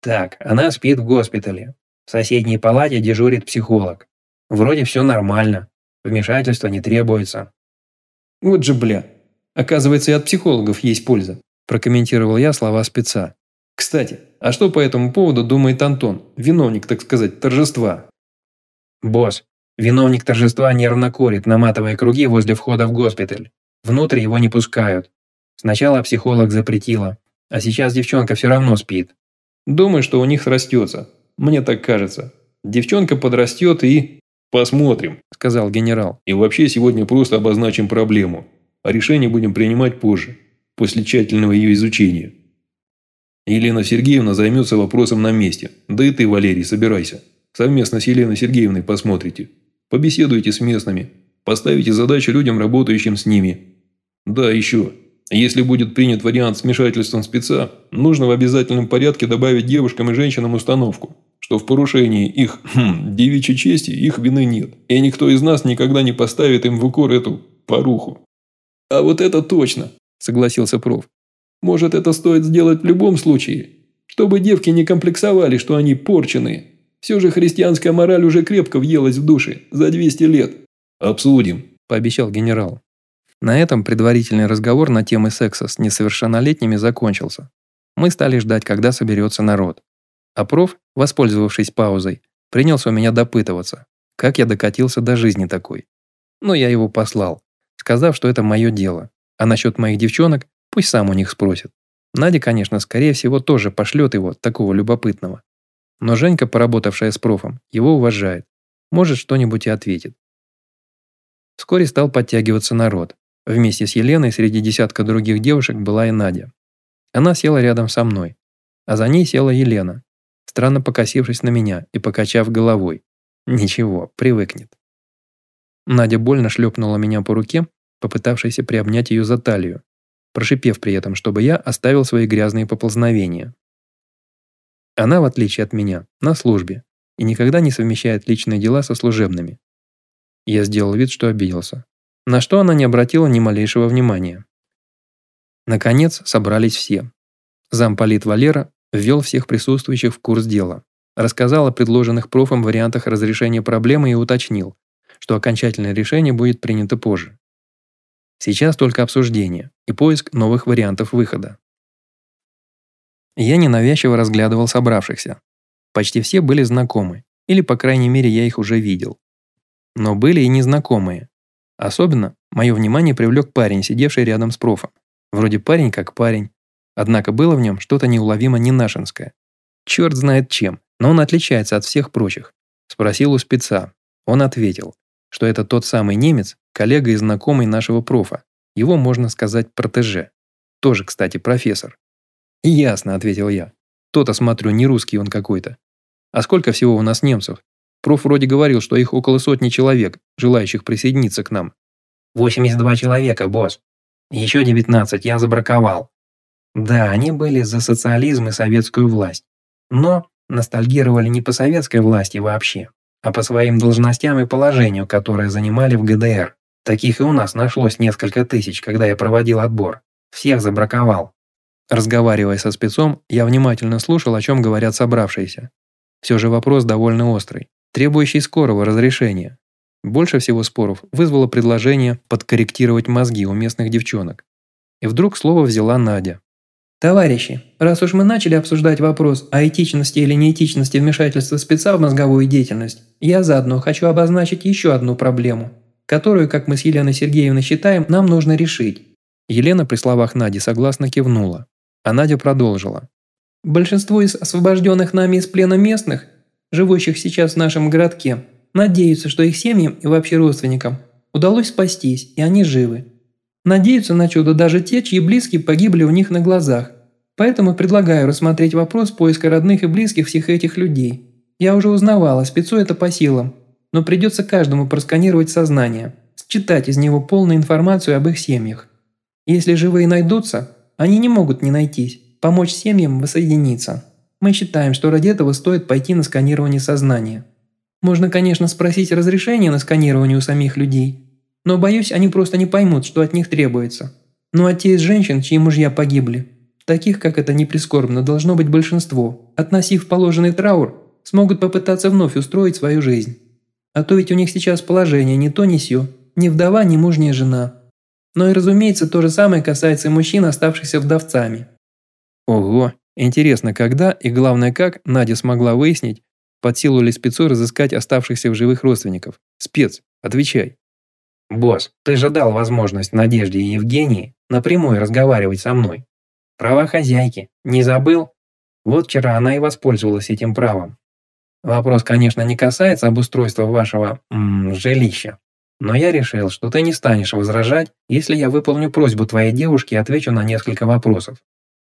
Так, она спит в госпитале. В соседней палате дежурит психолог. Вроде все нормально. Вмешательства не требуется. Вот же бля. Оказывается, и от психологов есть польза прокомментировал я слова спеца. Кстати, а что по этому поводу думает Антон, виновник, так сказать, торжества? Босс, виновник торжества нервно курит, наматывая круги возле входа в госпиталь. Внутрь его не пускают. Сначала психолог запретила, а сейчас девчонка все равно спит. Думаю, что у них срастется. Мне так кажется. Девчонка подрастет и... «Посмотрим», – сказал генерал. «И вообще сегодня просто обозначим проблему, а решение будем принимать позже после тщательного ее изучения. Елена Сергеевна займется вопросом на месте. Да и ты, Валерий, собирайся. Совместно с Еленой Сергеевной посмотрите. Побеседуйте с местными. Поставите задачи людям, работающим с ними. Да, еще. Если будет принят вариант с вмешательством спеца, нужно в обязательном порядке добавить девушкам и женщинам установку, что в порушении их хм, девичьей чести их вины нет, и никто из нас никогда не поставит им в укор эту поруху. А вот это точно, – согласился проф. «Может, это стоит сделать в любом случае, чтобы девки не комплексовали, что они порченые. Все же христианская мораль уже крепко въелась в души за 200 лет». «Обсудим», – пообещал генерал. На этом предварительный разговор на темы секса с несовершеннолетними закончился. Мы стали ждать, когда соберется народ. А проф, воспользовавшись паузой, принялся у меня допытываться, как я докатился до жизни такой. Но я его послал, сказав, что это мое дело, а насчет моих девчонок пусть сам у них спросит. Надя, конечно, скорее всего, тоже пошлет его, такого любопытного. Но Женька, поработавшая с профом, его уважает. Может, что-нибудь и ответит. Вскоре стал подтягиваться народ. Вместе с Еленой среди десятка других девушек была и Надя. Она села рядом со мной, а за ней села Елена, странно покосившись на меня и покачав головой. Ничего, привыкнет. Надя больно шлепнула меня по руке попытавшийся приобнять ее за талию, прошипев при этом, чтобы я оставил свои грязные поползновения. Она, в отличие от меня, на службе и никогда не совмещает личные дела со служебными. Я сделал вид, что обиделся, на что она не обратила ни малейшего внимания. Наконец собрались все. Замполит Валера ввел всех присутствующих в курс дела, Рассказал о предложенных профом вариантах разрешения проблемы и уточнил, что окончательное решение будет принято позже. Сейчас только обсуждение и поиск новых вариантов выхода. Я ненавязчиво разглядывал собравшихся. Почти все были знакомы, или, по крайней мере, я их уже видел. Но были и незнакомые. Особенно мое внимание привлек парень, сидевший рядом с профом. Вроде парень как парень, однако было в нем что-то неуловимо ненашинское. Черт знает чем, но он отличается от всех прочих. Спросил у спеца. Он ответил, что это тот самый немец, коллега и знакомый нашего профа. Его можно сказать протеже. Тоже, кстати, профессор. «Ясно», — ответил я. «То-то, смотрю, не русский он какой-то. А сколько всего у нас немцев? Проф вроде говорил, что их около сотни человек, желающих присоединиться к нам». «82 человека, босс. Еще 19 я забраковал. Да, они были за социализм и советскую власть. Но ностальгировали не по советской власти вообще, а по своим должностям и положению, которое занимали в ГДР. Таких и у нас нашлось несколько тысяч, когда я проводил отбор. Всех забраковал. Разговаривая со спецом, я внимательно слушал, о чем говорят собравшиеся. Все же вопрос довольно острый, требующий скорого разрешения. Больше всего споров вызвало предложение подкорректировать мозги у местных девчонок. И вдруг слово взяла Надя. Товарищи, раз уж мы начали обсуждать вопрос о этичности или неэтичности вмешательства спеца в мозговую деятельность, я заодно хочу обозначить еще одну проблему, которую, как мы с Еленой Сергеевной считаем, нам нужно решить. Елена при словах Нади согласно кивнула, а Надя продолжила. Большинство из освобожденных нами из плена местных, живущих сейчас в нашем городке, надеются, что их семьям и вообще родственникам удалось спастись, и они живы. Надеются на чудо даже те, чьи близкие погибли у них на глазах. Поэтому предлагаю рассмотреть вопрос поиска родных и близких всех этих людей. Я уже узнавала, спецу это по силам. Но придется каждому просканировать сознание, считать из него полную информацию об их семьях. Если живые найдутся, они не могут не найтись, помочь семьям воссоединиться. Мы считаем, что ради этого стоит пойти на сканирование сознания. Можно, конечно, спросить разрешение на сканирование у самих людей – но, боюсь, они просто не поймут, что от них требуется. Ну а те из женщин, чьи мужья погибли, таких, как это не прискорбно, должно быть большинство, относив положенный траур, смогут попытаться вновь устроить свою жизнь. А то ведь у них сейчас положение ни то, ни сё, ни вдова, ни мужняя жена. Но и разумеется, то же самое касается и мужчин, оставшихся вдовцами. Ого, интересно, когда и главное как Надя смогла выяснить, под силу ли спецу разыскать оставшихся в живых родственников. Спец, отвечай. «Босс, ты же дал возможность Надежде и Евгении напрямую разговаривать со мной. Права хозяйки. Не забыл? Вот вчера она и воспользовалась этим правом. Вопрос, конечно, не касается обустройства вашего м -м, жилища. Но я решил, что ты не станешь возражать, если я выполню просьбу твоей девушки и отвечу на несколько вопросов.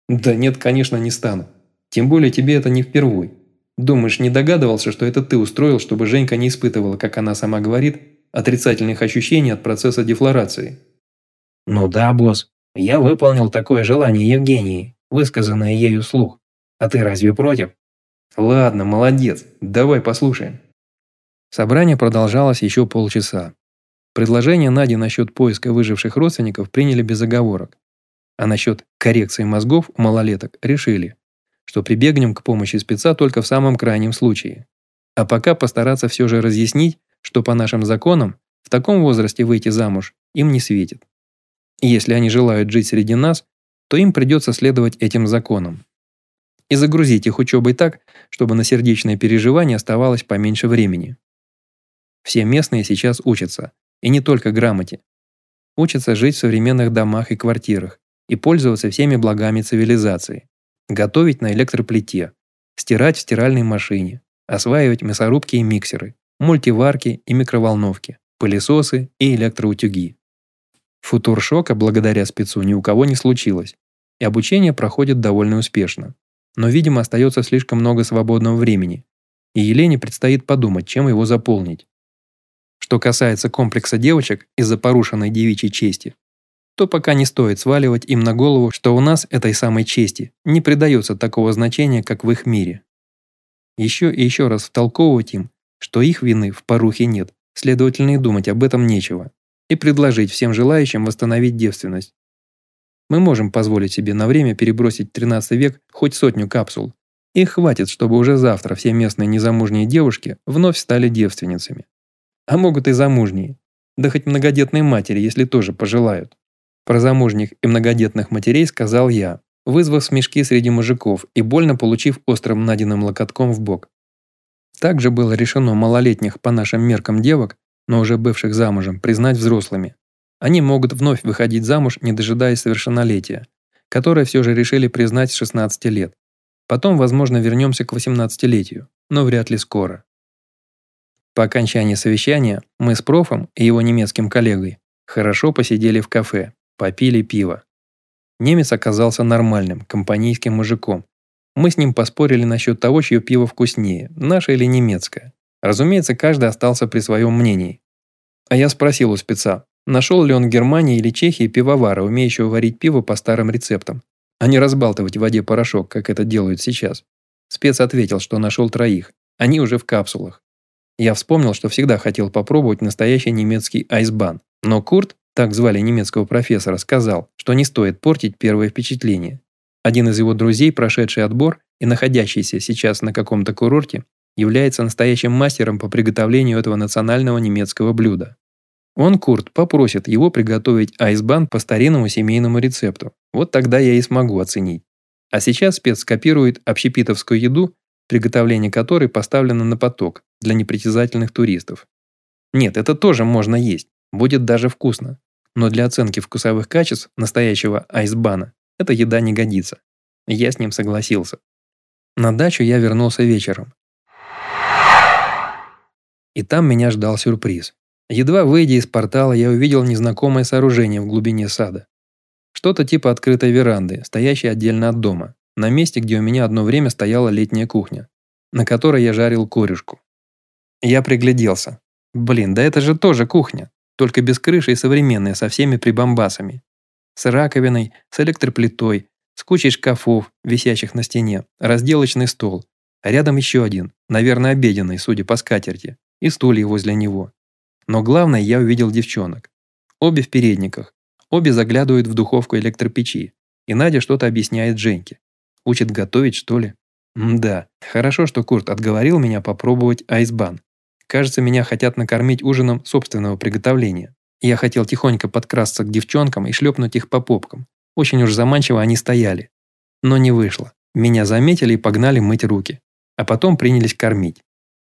Да нет, конечно, не стану. Тем более тебе это не впервой. Думаешь, не догадывался, что это ты устроил, чтобы Женька не испытывала, как она сама говорит, отрицательных ощущений от процесса дефлорации. Ну да, босс. Я выполнил такое желание Евгении, высказанное ею вслух. А ты разве против? Ладно, молодец. Давай послушаем. Собрание продолжалось еще полчаса. Предложение Нади насчет поиска выживших родственников приняли без оговорок. А насчет коррекции мозгов у малолеток решили, что прибегнем к помощи спеца только в самом крайнем случае. А пока постараться все же разъяснить, что по нашим законам в таком возрасте выйти замуж им не светит. И если они желают жить среди нас, то им придется следовать этим законам. И загрузить их учебой так, чтобы на сердечное переживание оставалось поменьше времени. Все местные сейчас учатся, и не только грамоте. Учатся жить в современных домах и квартирах и пользоваться всеми благами цивилизации. Готовить на электроплите, стирать в стиральной машине, осваивать мясорубки и миксеры, мультиварки и микроволновки, пылесосы и электроутюги. Футуршока благодаря спецу ни у кого не случилось, и обучение проходит довольно успешно. Но, видимо, остается слишком много свободного времени, и Елене предстоит подумать, чем его заполнить. Что касается комплекса девочек из-за порушенной девичьей чести, то пока не стоит сваливать им на голову, что у нас этой самой чести не придается такого значения, как в их мире. Еще и еще раз втолковывать им, что их вины в порухе нет, следовательно и думать об этом нечего, и предложить всем желающим восстановить девственность. Мы можем позволить себе на время перебросить в 13 век хоть сотню капсул, Их хватит, чтобы уже завтра все местные незамужние девушки вновь стали девственницами. А могут и замужние. Да хоть многодетные матери, если тоже пожелают. Про замужних и многодетных матерей сказал я, вызвав смешки среди мужиков и больно получив острым надиным локотком в бок. Также было решено малолетних по нашим меркам девок, но уже бывших замужем, признать взрослыми. Они могут вновь выходить замуж, не дожидаясь совершеннолетия, которое все же решили признать с 16 лет. Потом, возможно, вернемся к 18-летию, но вряд ли скоро. По окончании совещания мы с профом и его немецким коллегой хорошо посидели в кафе, попили пиво. Немец оказался нормальным, компанейским мужиком. Мы с ним поспорили насчет того, чье пиво вкуснее, наше или немецкое. Разумеется, каждый остался при своем мнении. А я спросил у спеца, нашел ли он в Германии или Чехии пивовара, умеющего варить пиво по старым рецептам а не разбалтывать в воде порошок, как это делают сейчас. Спец ответил, что нашел троих. Они уже в капсулах. Я вспомнил, что всегда хотел попробовать настоящий немецкий айсбан. Но Курт, так звали немецкого профессора, сказал, что не стоит портить первое впечатление. Один из его друзей, прошедший отбор и находящийся сейчас на каком-то курорте, является настоящим мастером по приготовлению этого национального немецкого блюда. Он, Курт, попросит его приготовить айсбан по старинному семейному рецепту. Вот тогда я и смогу оценить. А сейчас спец копирует общепитовскую еду, приготовление которой поставлено на поток для непритязательных туристов. Нет, это тоже можно есть, будет даже вкусно. Но для оценки вкусовых качеств настоящего айсбана эта еда не годится. Я с ним согласился. На дачу я вернулся вечером. И там меня ждал сюрприз. Едва выйдя из портала, я увидел незнакомое сооружение в глубине сада. Что-то типа открытой веранды, стоящей отдельно от дома, на месте, где у меня одно время стояла летняя кухня, на которой я жарил корюшку. Я пригляделся. Блин, да это же тоже кухня, только без крыши и современная, со всеми прибамбасами. С раковиной, с электроплитой, с кучей шкафов, висящих на стене, разделочный стол, а рядом еще один, наверное, обеденный, судя по скатерти, и стулья возле него. Но главное, я увидел девчонок. Обе в передниках. Обе заглядывают в духовку электропечи. И Надя что-то объясняет Женьке. Учит готовить, что ли? да, хорошо, что Курт отговорил меня попробовать айсбан. Кажется, меня хотят накормить ужином собственного приготовления. Я хотел тихонько подкрасться к девчонкам и шлепнуть их по попкам. Очень уж заманчиво они стояли. Но не вышло. Меня заметили и погнали мыть руки. А потом принялись кормить.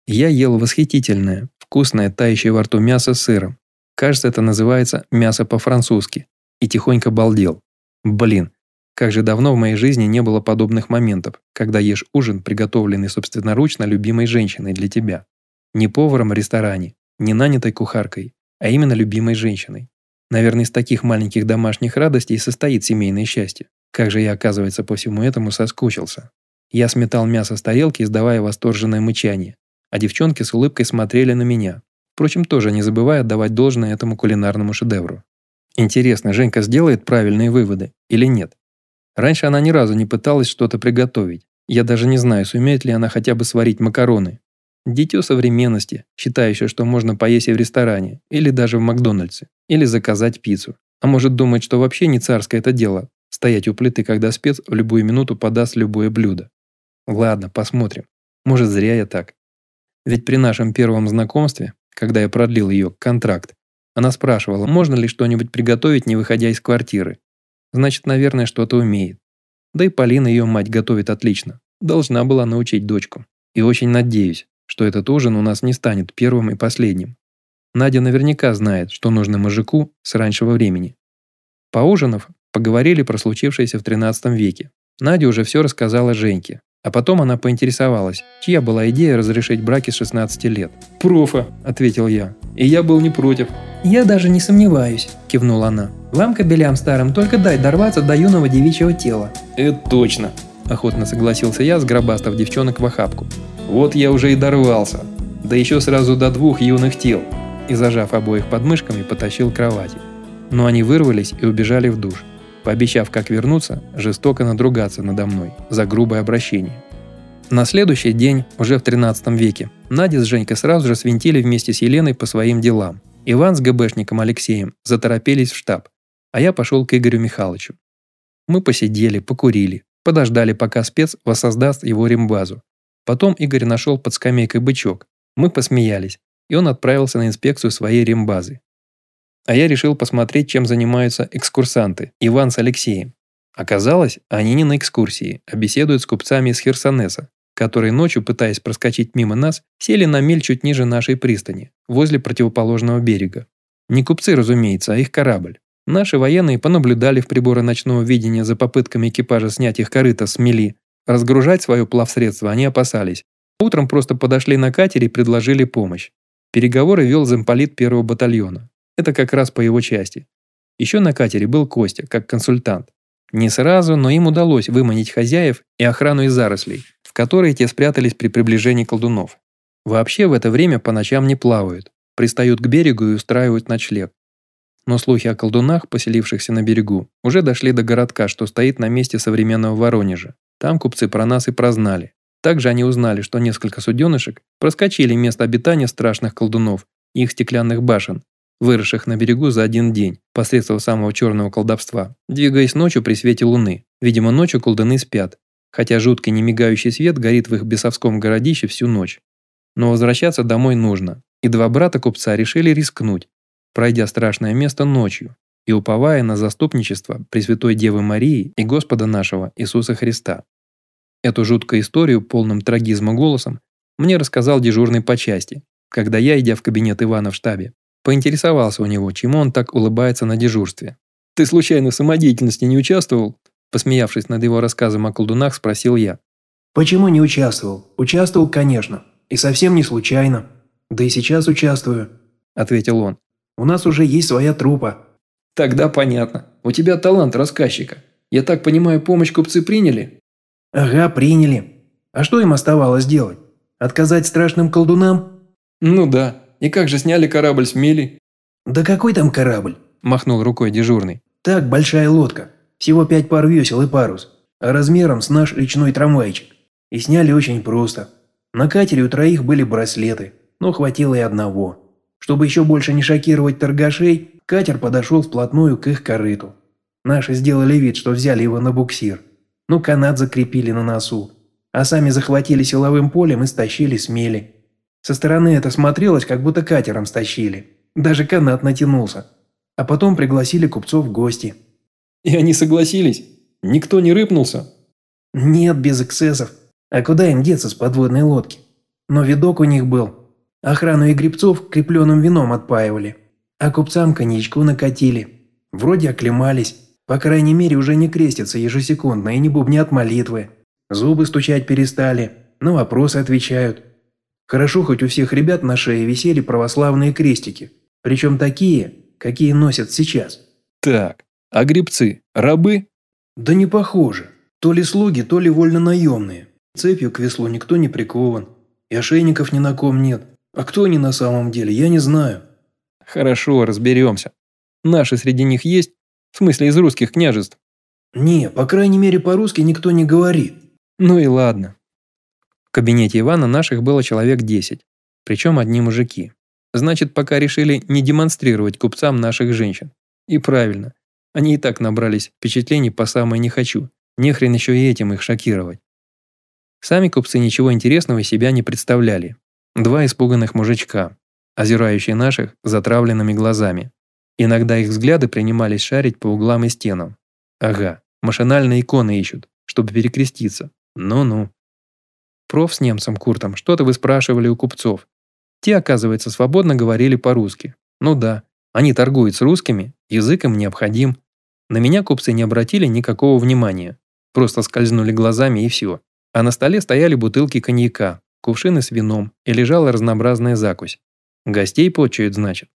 Я ел восхитительное, вкусное, тающее во рту мясо с сыром. Кажется, это называется мясо по-французски. И тихонько балдел. Блин, как же давно в моей жизни не было подобных моментов, когда ешь ужин, приготовленный собственноручно любимой женщиной для тебя. Не поваром в ресторане, не нанятой кухаркой, а именно любимой женщиной. Наверное, из таких маленьких домашних радостей состоит семейное счастье. Как же я, оказывается, по всему этому соскучился. Я сметал мясо с тарелки, издавая восторженное мычание а девчонки с улыбкой смотрели на меня. Впрочем, тоже не забывая отдавать должное этому кулинарному шедевру. Интересно, Женька сделает правильные выводы или нет? Раньше она ни разу не пыталась что-то приготовить. Я даже не знаю, сумеет ли она хотя бы сварить макароны. Дитё современности, считающее, что можно поесть и в ресторане, или даже в Макдональдсе, или заказать пиццу. А может думать, что вообще не царское это дело – стоять у плиты, когда спец в любую минуту подаст любое блюдо. Ладно, посмотрим. Может, зря я так. Ведь при нашем первом знакомстве, когда я продлил ее контракт, она спрашивала, можно ли что-нибудь приготовить, не выходя из квартиры. Значит, наверное, что-то умеет. Да и Полина, ее мать, готовит отлично. Должна была научить дочку. И очень надеюсь, что этот ужин у нас не станет первым и последним. Надя наверняка знает, что нужно мужику с раннего времени. Поужинав, поговорили про случившееся в 13 веке. Надя уже все рассказала Женьке, а потом она поинтересовалась, чья была идея разрешить браки с 16 лет. «Профа», – ответил я. «И я был не против». «Я даже не сомневаюсь», – кивнула она. «Вам, кобелям старым, только дай дорваться до юного девичьего тела». «Это точно», – охотно согласился я, сгробастав девчонок в охапку. «Вот я уже и дорвался. Да еще сразу до двух юных тел». И зажав обоих подмышками, потащил к кровати. Но они вырвались и убежали в душ пообещав, как вернуться, жестоко надругаться надо мной за грубое обращение. На следующий день, уже в 13 веке, Надя с Женькой сразу же свинтили вместе с Еленой по своим делам. Иван с ГБшником Алексеем заторопились в штаб, а я пошел к Игорю Михайловичу. Мы посидели, покурили, Подождали, пока спец воссоздаст его рембазу. Потом Игорь нашел под скамейкой бычок. Мы посмеялись, и он отправился на инспекцию своей рембазы. А я решил посмотреть, чем занимаются экскурсанты, Иван с Алексеем. Оказалось, они не на экскурсии, а беседуют с купцами из Херсонеса, которые ночью, пытаясь проскочить мимо нас, сели на мель чуть ниже нашей пристани, возле противоположного берега. Не купцы, разумеется, а их корабль. Наши военные понаблюдали в приборы ночного видения за попытками экипажа снять их корыто с мели. Разгружать свое плавсредство они опасались. Утром просто подошли на катере и предложили помощь. Переговоры вел замполит первого батальона. Это как раз по его части. Еще на катере был Костя, как консультант. Не сразу, но им удалось выманить хозяев и охрану из зарослей, в которые те спрятались при приближении колдунов. Вообще в это время по ночам не плавают, пристают к берегу и устраивают ночлег. Но слухи о колдунах, поселившихся на берегу, уже дошли до городка, что стоит на месте современного Воронежа. Там купцы про нас и прознали. Также они узнали, что несколько суденышек проскочили место обитания страшных колдунов и их стеклянных башен, выросших на берегу за один день, посредством самого черного колдовства, двигаясь ночью при свете луны. Видимо, ночью колдуны спят, хотя жуткий немигающий свет горит в их бесовском городище всю ночь. Но возвращаться домой нужно, и два брата купца решили рискнуть, пройдя страшное место ночью и уповая на заступничество Пресвятой Девы Марии и Господа нашего Иисуса Христа. Эту жуткую историю полным трагизма голосом мне рассказал дежурный по части, когда я, идя в кабинет Ивана в штабе, поинтересовался у него, чему он так улыбается на дежурстве. «Ты случайно в самодеятельности не участвовал?» Посмеявшись над его рассказом о колдунах, спросил я. «Почему не участвовал? Участвовал, конечно. И совсем не случайно. Да и сейчас участвую», – ответил он. «У нас уже есть своя трупа». «Тогда понятно. У тебя талант рассказчика. Я так понимаю, помощь купцы приняли?» «Ага, приняли. А что им оставалось делать? Отказать страшным колдунам?» «Ну да. И как же сняли корабль с мели?» «Да какой там корабль?» – махнул рукой дежурный. «Так, большая лодка. Всего пять пар весел и парус. А размером с наш речной трамвайчик. И сняли очень просто. На катере у троих были браслеты, но хватило и одного. Чтобы еще больше не шокировать торгашей, катер подошел вплотную к их корыту. Наши сделали вид, что взяли его на буксир. Ну, канат закрепили на носу. А сами захватили силовым полем и стащили с мели. Со стороны это смотрелось, как будто катером стащили. Даже канат натянулся. А потом пригласили купцов в гости. И они согласились? Никто не рыпнулся? Нет, без эксцессов. А куда им деться с подводной лодки? Но видок у них был. Охрану и грибцов крепленным вином отпаивали. А купцам коньячку накатили. Вроде оклемались. По крайней мере, уже не крестятся ежесекундно и не бубнят молитвы. Зубы стучать перестали, на вопросы отвечают. Хорошо, хоть у всех ребят на шее висели православные крестики. Причем такие, какие носят сейчас. Так, а грибцы – рабы? Да не похоже. То ли слуги, то ли вольно-наемные. Цепью к веслу никто не прикован. И ошейников ни на ком нет. А кто они на самом деле, я не знаю. Хорошо, разберемся. Наши среди них есть? В смысле, из русских княжеств? Не, по крайней мере, по-русски никто не говорит. Ну и ладно. В кабинете Ивана наших было человек 10. Причем одни мужики. Значит, пока решили не демонстрировать купцам наших женщин. И правильно. Они и так набрались впечатлений по самое не хочу. Не хрен еще и этим их шокировать. Сами купцы ничего интересного из себя не представляли. Два испуганных мужичка, озирающие наших затравленными глазами. Иногда их взгляды принимались шарить по углам и стенам. Ага, машинально иконы ищут, чтобы перекреститься. Ну-ну. Проф с немцем Куртом что-то вы спрашивали у купцов. Те, оказывается, свободно говорили по-русски. Ну да, они торгуют с русскими, язык им необходим. На меня купцы не обратили никакого внимания. Просто скользнули глазами и все. А на столе стояли бутылки коньяка, кувшины с вином и лежала разнообразная закусь. Гостей почуют, значит.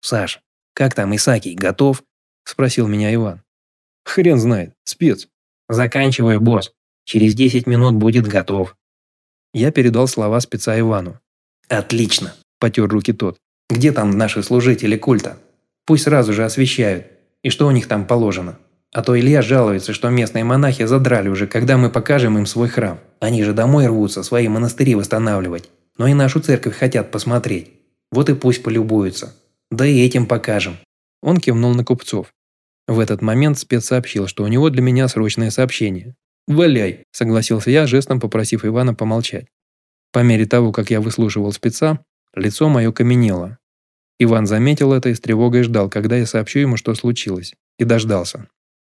«Саш, как там Исакий, готов?» – спросил меня Иван. «Хрен знает, спец». «Заканчиваю, босс. Через 10 минут будет готов». Я передал слова спеца Ивану. «Отлично», – потер руки тот. «Где там наши служители культа? Пусть сразу же освещают. И что у них там положено? А то Илья жалуется, что местные монахи задрали уже, когда мы покажем им свой храм. Они же домой рвутся, свои монастыри восстанавливать. Но и нашу церковь хотят посмотреть. Вот и пусть полюбуются. Да и этим покажем». Он кивнул на купцов. В этот момент спец сообщил, что у него для меня срочное сообщение. «Валяй», – согласился я, жестом попросив Ивана помолчать. По мере того, как я выслушивал спеца, лицо мое каменело. Иван заметил это и с тревогой ждал, когда я сообщу ему, что случилось, и дождался.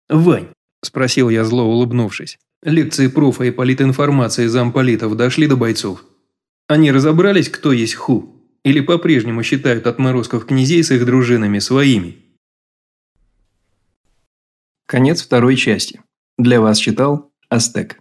«Вань», – спросил я зло улыбнувшись, – «лекции профа и политинформации замполитов дошли до бойцов? Они разобрались, кто есть ху? Или по-прежнему считают отморозков князей с их дружинами своими?» Конец второй части. Для вас читал Астек.